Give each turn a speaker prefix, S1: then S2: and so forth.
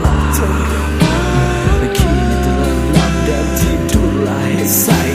S1: Tulah Kini telah lapdap tidurlah hesai